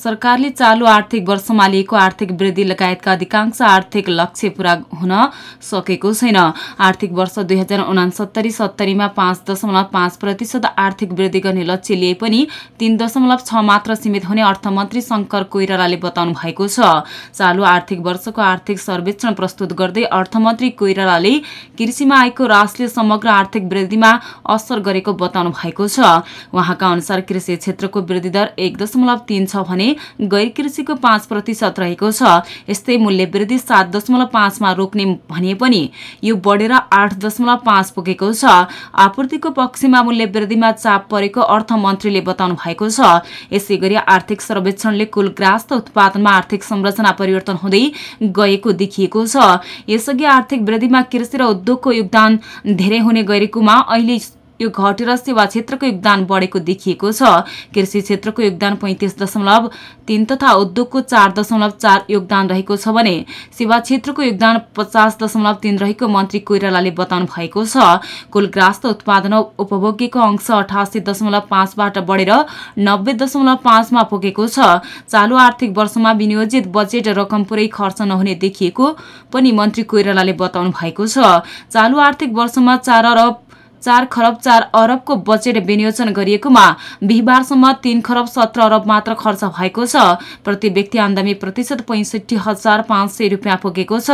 सरकारले चालु आर्थिक वर्षमा लिएको आर्थिक वृद्धि लगायतका अधिकांश आर्थिक लक्ष्य पूरा हुन सकेको छैन। आर्थिक वर्ष दुई हजार उनासत्तरी सत्तरीमा पाँच दशमलव पाँच प्रतिशत आर्थिक वृद्धि गर्ने लक्ष्य लिए पनि तीन दशमलव छ मात्र सीमित हुने अर्थमन्त्री शङ्कर कोइरालाले बताउनु भएको छ। चालु आर्थिक वर्षको आर्थिक सर्वेक्षण प्रस्तुत गर्दै अर्थमन्त्री कोइरालाले कृषिमा आएको रासले समग्र आर्थिक वृद्धिमा असर गरेको बताउनु भएको छ। उहाँका अनुसार कृषि क्षेत्रको वृद्धि दर एक दशमलव तीन छ भने गैर कृषिको पाँच प्रतिशत रहेको छ। यस्तै मूल्य वृद्धि सात दशमलव पाँचमा रोक्ने भने पनि यो बढेर आठ दशमलव पाँच पुगेको छ। आपूर्तिको पक्षमा मूल्य वृद्धिमा चाप परेको अर्थमन्त्रीले बताउनु भएको छ। यसै गरी आर्थिक सर्वेक्षणले कुल ग्रास्त उत्पादनमा आर्थिक संरचना परिवर्तन हुँदै गएको देखिएको छ। यसअघि आर्थिक वृद्धिमा कृषि र उद्योगको योगदान धेरै हुने गरेकोमा अहिले यो घटेर सेवा क्षेत्रको योगदान बढेको देखिएको छ। कृषि क्षेत्रको योगदान पैँतिस दशमलव तीन तथा उद्योगको चार दशमलव चार योगदान रहेको छ भने सेवा क्षेत्रको योगदान पचास दशमलव तीन रहेको मन्त्री कोइरालाले बताउनु भएको छ। कुल ग्रास्त उत्पादन उपभोग्यको अंश अठासी दशमलव पाँचबाट बढेर नब्बे दशमलव पाँचमा पुगेको छ। चालु आर्थिक वर्षमा विनियोजित बजेट रकम पुरै खर्च नहुने देखिएको पनि मन्त्री कोइरालाले बताउनु भएको छ। चालु आर्थिक वर्षमा चार अरब चार खरब चार अरबको बजेट विनियोजन गरिएकोमा बिहिबारसम्म तीन खरब सत्र अरब मात्र खर्च भएको छ। प्रति व्यक्ति आमदामी प्रतिशत पैँसठी हजार पाँच सय रुपियाँ पुगेको छ।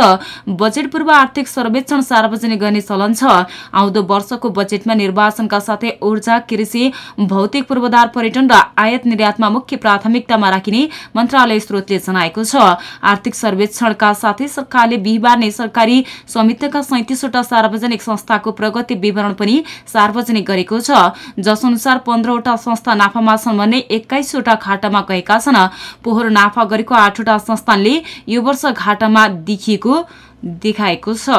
बजेट पूर्व आर्थिक सर्वेक्षण सार्वजनिक गर्ने चलन छ। आउँदो वर्षको बजेटमा निर्वाचनका साथै ऊर्जा कृषि भौतिक पूर्वाधार पर्यटन र आयात निर्यातमा मुख्य प्राथमिकतामा राखिने मन्त्रालय स्रोतले जनाएको छ। आर्थिक सर्वेक्षणका साथै सरकारले बिहिबार नै सरकारी स्वामित्वका सैतिसवटा सार्वजनिक संस्थाको प्रगति विवरण पनि सार्वजनिक गरेको छ। जस अनुसार पन्ध्रवटा संस्था नाफामा छन् भने एक्काइसवटा घाटामा गएका छन्। पोहोर नाफा गरेको आठवटा संस्थानले यो वर्ष घाटामा देखिएको देखाएको छ।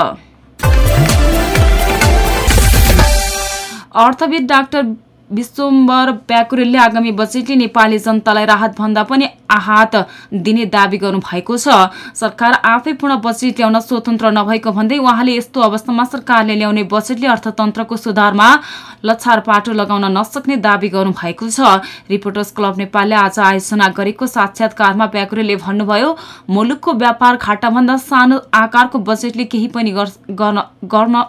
अर्थविद डाक्टर विश्वम्बर प्याकुरेलले आगामी बजेटले नेपाली जनतालाई राहत भन्दा पनि आहात दिने दावी गर्नु भएको छ। सरकार आफै पूर्ण बजेट ल्याउन स्वतन्त्र नभएको भन्दै उहाँले यस्तो अवस्थामा सरकारले ल्याउने बजेटले अर्थतन्त्रको सुधारमा लछार पाटो लगाउन नसक्ने दावी गर्नु भएको छ। रिपोर्टर्स क्लब नेपालले आज आयोजना गरेको साक्षात्कारमा प्याकुरेलले भन्नुभयो मुलुकको व्यापार घाटाभन्दा सानो आकारको बजेटले केही पनि गर्न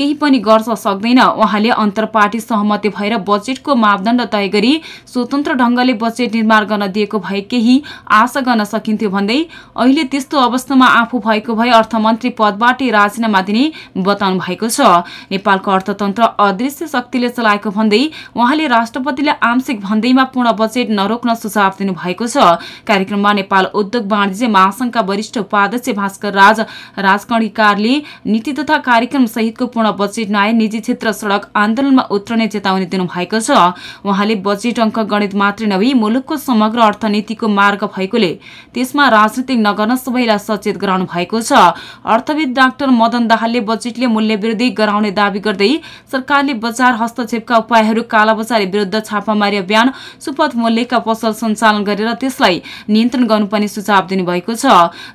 केही पनि गर्न सक्दैन। उहाँले अन्तर्पार्टी सहमति भएर बजेटको मापदण्ड तय गरी स्वतन्त्र ढंगले बजेट निर्माण गर्न दिएको भए केही आशा गर्न सकिन्थ्यो भन्दै अहिले त्यस्तो अवस्थामा आफू भएको भए अर्थमन्त्री पदबाटै राजीनामा दिने बताउनु भएको छ। नेपालको अर्थतन्त्र अदृश्य शक्तिले चलाएको भन्दै उहाँले राष्ट्रपतिले आंशिक भन्दैमा पूर्ण बजेट नरोक्न सुझाव दिनुभएको छ। कार्यक्रममा नेपाल उद्योग वाणिज्य महासंघका वरिष्ठ उपाध्यक्ष भास्कर राज राजकणिकारले नीति तथा कार्यक्रम सहितको पूर्ण बजेट नआए निजी क्षेत्र सड़क आन्दोलनमा उत्रने चेतावनी दिनुभएको छ। उहाँले बजेट अङ्क गणित मात्रै नभई मुलुकको समग्र अर्थनीतिको मार्ग भएकोले त्यसमा राजनीतिक नगर्न सबैलाई सचेत गराउनु भएको छ। अर्थविद डाक्टर मदन दाहालले बजेटले मूल्य वृद्धि गराउने दावी गर्दै सरकारले बजार हस्तक्षेपका उपायहरू कालाबजारी विरुद्ध छापामारी अभियान सुपथ मूल्यका पसल सञ्चालन गरेर त्यसलाई नियन्त्रण गर्नुपर्ने सुझाव दिनुभएको छ।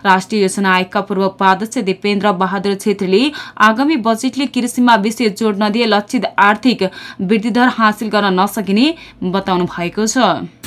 राष्ट्रिय योजना आयोगका पूर्व उपाध्यक्ष दिपेन्द्र बहादुर छेत्रीले आगामी बजेटले कृषिमा विशेष जोड नदिए लक्षित आर्थिक वृद्धिदर हासिल गर्न नसकिने बताउनु भएको छ।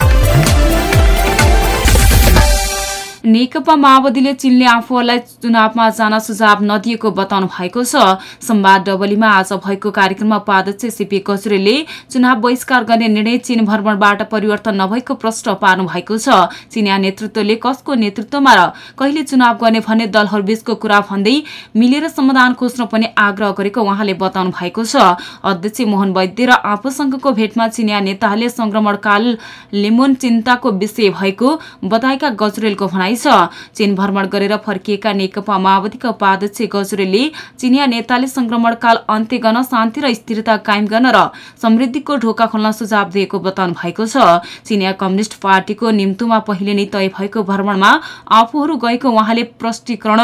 नेकपा माओवादीले चीनले आफूहरूलाई चुनावमा जान सुझाव नदिएको बताउनु भएको छ। संवाद डबलीमा आज भएको कार्यक्रममा उपाध्यक्ष सीपी कचुरेले चुनाव बहिष्कार गर्ने निर्णय चीन भ्रमणबाट परिवर्तन नभएको प्रश्न पार्नु भएको छ। चिनिया नेतृत्वले कसको नेतृत्वमा र कहिले चुनाव गर्ने भन्ने दलहरूबीचको कुरा भन्दै मिलेर समाधान खोज्न पनि आग्रह गरेको उहाँले बताउनु भएको छ। अध्यक्ष मोहन वैद्य र आफूसँगको भेटमा चिनिया नेताहरूले संक्रमणकाल लिमोन चिन्ताको विषय भएको बताएका गजरेलको भनाइ छ चीन भ्रमण गरेर फर्किएका नेकपा माओवादीका उपाध्यक्ष गजरेलले चिनिया नेताले संक्रमणकाल अन्त्य गर्न शान्ति र स्थिरता कायम गर्न र समृद्धिको ढोका खोल्न सुझाव दिएको बताउनु भएको छ। चिनिया कम्युनिष्ट पार्टीको निम्तुमा पहिले नै तय भएको भ्रमणमा आफूहरू गएको उहाँले प्रष्टीकरण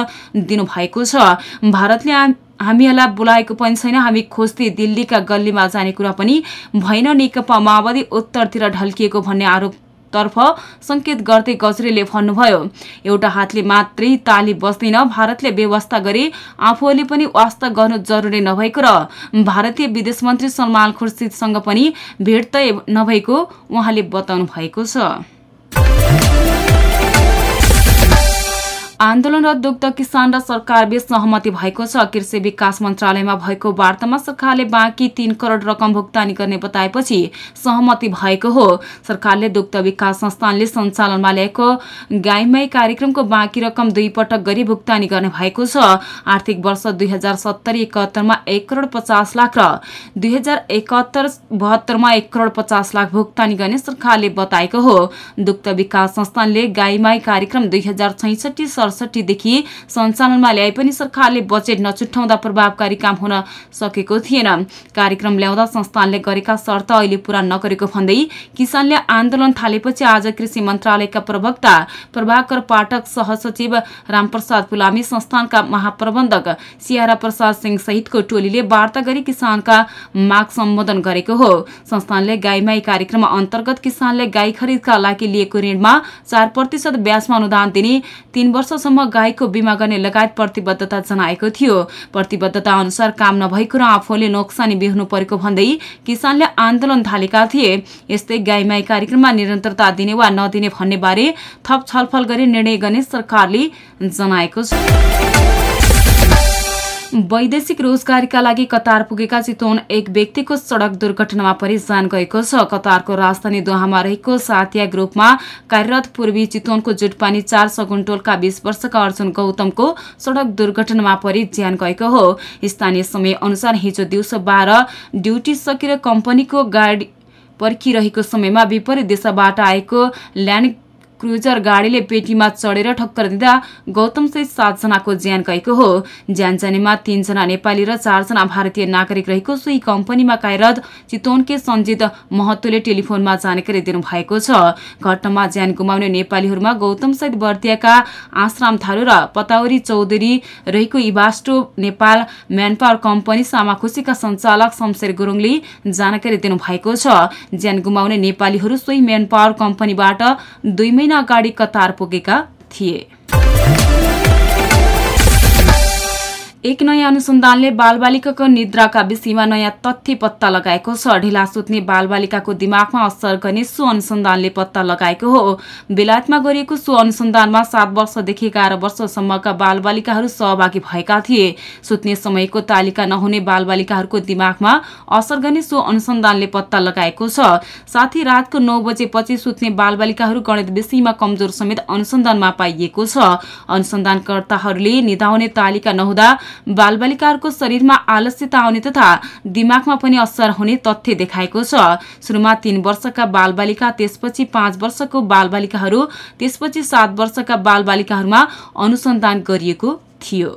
दिनुभएको छ। भारतले हामीहरूलाई बोलाएको पनि छैन। हामी खोज्दै दिल्लीका गल्लीमा जाने कुरा पनि भएन। नेकपा माओवादी उत्तरतिर ढल्किएको भन्ने आरोप तर्फ संकेत गर्दै गजरेले भन्नुभयो एउटा हातले मात्रै ताली बस्दैन भारतले व्यवस्था गरे आफूहरूले पनि वास्ता गर्नु जरुरी नभएको र भारतीय विदेश मन्त्री सलमान खुर्सिदसँग पनि भेट तय नभएको उहाँले बताउनु भएको छ। आन्दोलनरत दुग्ध किसान र सरकार बीच सहमति भएको छ। कृषि विकास मन्त्रालयमा भएको वार्तामा सरकारले बाँकी तीन करोड रकम भुक्तानी गर्ने बताएपछि सहमति भएको हो। सरकारले दुग्ध विकास संस्थानले सञ्चालनमा ल्याएको गाईमाई कार्यक्रमको बाँकी रकम दुई पटक गरी भुक्तानी गर्ने भएको छ। आर्थिक वर्ष दुई हजार सत्तरी एकहत्तरमा एक करोड पचास लाख र दुई हजार एकहत्तर बहत्तरमा एक करोड पचास लाख भुक्तानी गर्ने सरकारले बताएको हो। दुग्ध विकास संस्थानले गाईमाई कार्यक्रम दुई हजार सडसठीदेखि सञ्चालनमा ल्याए पनि सरकारले बजेट नछुट्याउँदा प्रभावकारी काम हुन सकेको थिएन। कार्यक्रम ल्याउँदा संस्थानले गरेका शर्त अहिले पूरा नगरेको भन्दै किसानले आन्दोलन थालेपछि आज कृषि मन्त्रालयका प्रवक्ता प्रभाकर पाठक सहसचिव रामप्रसाद पुलामी संस्थानका महाप्रबन्धक सियारा प्रसाद सिंह सहितको टोलीले वार्ता गरी किसानका माग सम्बोधन गरेको हो। संस्थानले गाईमाई कार्यक्रम अन्तर्गत किसानले गाई खरिदका लागि लिएको ऋणमा चार प्रतिशत ब्याजमा अनुदान दिने तीन वर्ष वर्षसम्म गाईको बिमा गर्ने लगायत प्रतिबद्धता जनाएको थियो। प्रतिबद्धता अनुसार काम नभएको र आफूले नोक्सानी बिहोर्नु परेको भन्दै किसानले आन्दोलन थालेका थिए। यस्तै गाईमाई कार्यक्रममा निरन्तरता दिने वा नदिने भन्ने बारे थप छलफल गरी निर्णय गर्ने सरकारले जनाएको छ। वैदेशिक रोजगारीका लागि कतार पुगेका चितवन एक व्यक्तिको सड़क दुर्घटनामा परि जान गएको छ। कतारको राजधानी दोहामा रहेको सातिया ग्रुपमा कार्यरत पूर्वी चितवनको जुटपानी चार सगुनटोलका बीस वर्षका अर्जुन गौतमको सड़क दुर्घटनामा परि ज्यान गएको हो। स्थानीय समय अनुसार हिजो दिउँसो बाह्र ड्युटी सकेर कम्पनीको गाडी पर्खिरहेको समयमा विपरीत दिशाबाट आएको ल्यान्ड क्रुजर गाडीले पेटीमा चढेर ठक्कर दिँदा गौतमसहित सातजनाको ज्यान गएको हो। ज्यान जानेमा तीनजना नेपाली र चारजना भारतीय नागरिक रहेको सोही कम्पनीमा कार्यरत चितवनके सञ्जित महत्वले टेलिफोनमा जानकारी दिनुभएको छ। घटनामा ज्यान गुमाउने नेपालीहरूमा गौतमसहित बर्दियाका आश्राम थारू र पताउरी चौधरी रहेको इभास्टो नेपाल म्यानपावर कम्पनी सामाखुसीका सञ्चालक शमशेर गुरुङले जानकारी दिनुभएको छ। ज्यान गुमाउने नेपालीहरू सोही म्यानपावर कम्पनीबाट दुई महिना अगाडि कतार पुगेका थिए। एक नयाँ अनुसन्धानले बालबालिकाको निद्राका विषयमा नयाँ तथ्य पत्ता लगाएको छ। ढिला सुत्ने बालबालिकाको दिमागमा असर गर्ने सो अनुसन्धानले पत्ता लगाएको हो। बेलायतमा गरिएको सो अनुसन्धानमा सात वर्षदेखि एघार वर्षसम्मका बालबालिकाहरू सहभागी भएका थिए। सुत्ने समयको तालिका नहुने बालबालिकाहरूको दिमागमा असर गर्ने सो अनुसन्धानले पत्ता लगाएको छ। साथै रातको नौ बजेपछि सुत्ने बालबालिकाहरू गणित विषयमा कमजोर समेत अनुसन्धानमा पाइएको छ। अनुसन्धानकर्ताहरूले निधाउने तालिका नहुँदा बालबालिकाहरूको शरीरमा आलस्यता आउने तथा दिमागमा पनि असर हुने तथ्य देखाएको छ। सुरुमा तीन वर्षका बालबालिका त्यसपछि पाँच वर्षको बालबालिकाहरू त्यसपछि सात वर्षका बालबालिकाहरूमा अनुसन्धान गरिएको थियो।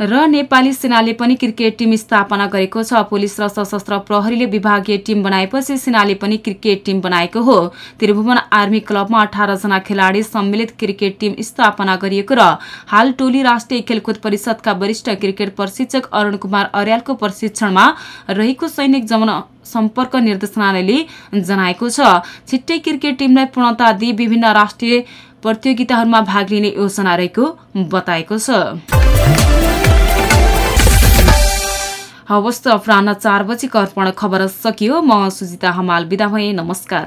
र नेपाली सेनाले पनि क्रिकेट टिम स्थापना गरेको छ। पुलिस र सशस्त्र प्रहरीले विभागीय टिम बनाएपछि सेनाले पनि क्रिकेट टिम बनाएको हो। त्रिभुवन आर्मी क्लबमा अठारजना खेलाडी सम्मिलित क्रिकेट टिम स्थापना गरिएको र हाल टोली राष्ट्रिय खेलकुद परिषदका वरिष्ठ क्रिकेट प्रशिक्षक अरूण कुमार अर्यालको प्रशिक्षणमा रहेको सैनिक जमन सम्पर्क निर्देशनालयले जनाएको छ। छिट्टै क्रिकेट टिमलाई पूर्णता दिई विभिन्न राष्ट्रिय प्रतियोगिताहरूमा भाग लिने योजना रहेको बताएको छ। हवस् त चार बजीको अर्पण खबर सकियो। म सुजिता हमाल बिदा भएँ। नमस्कार।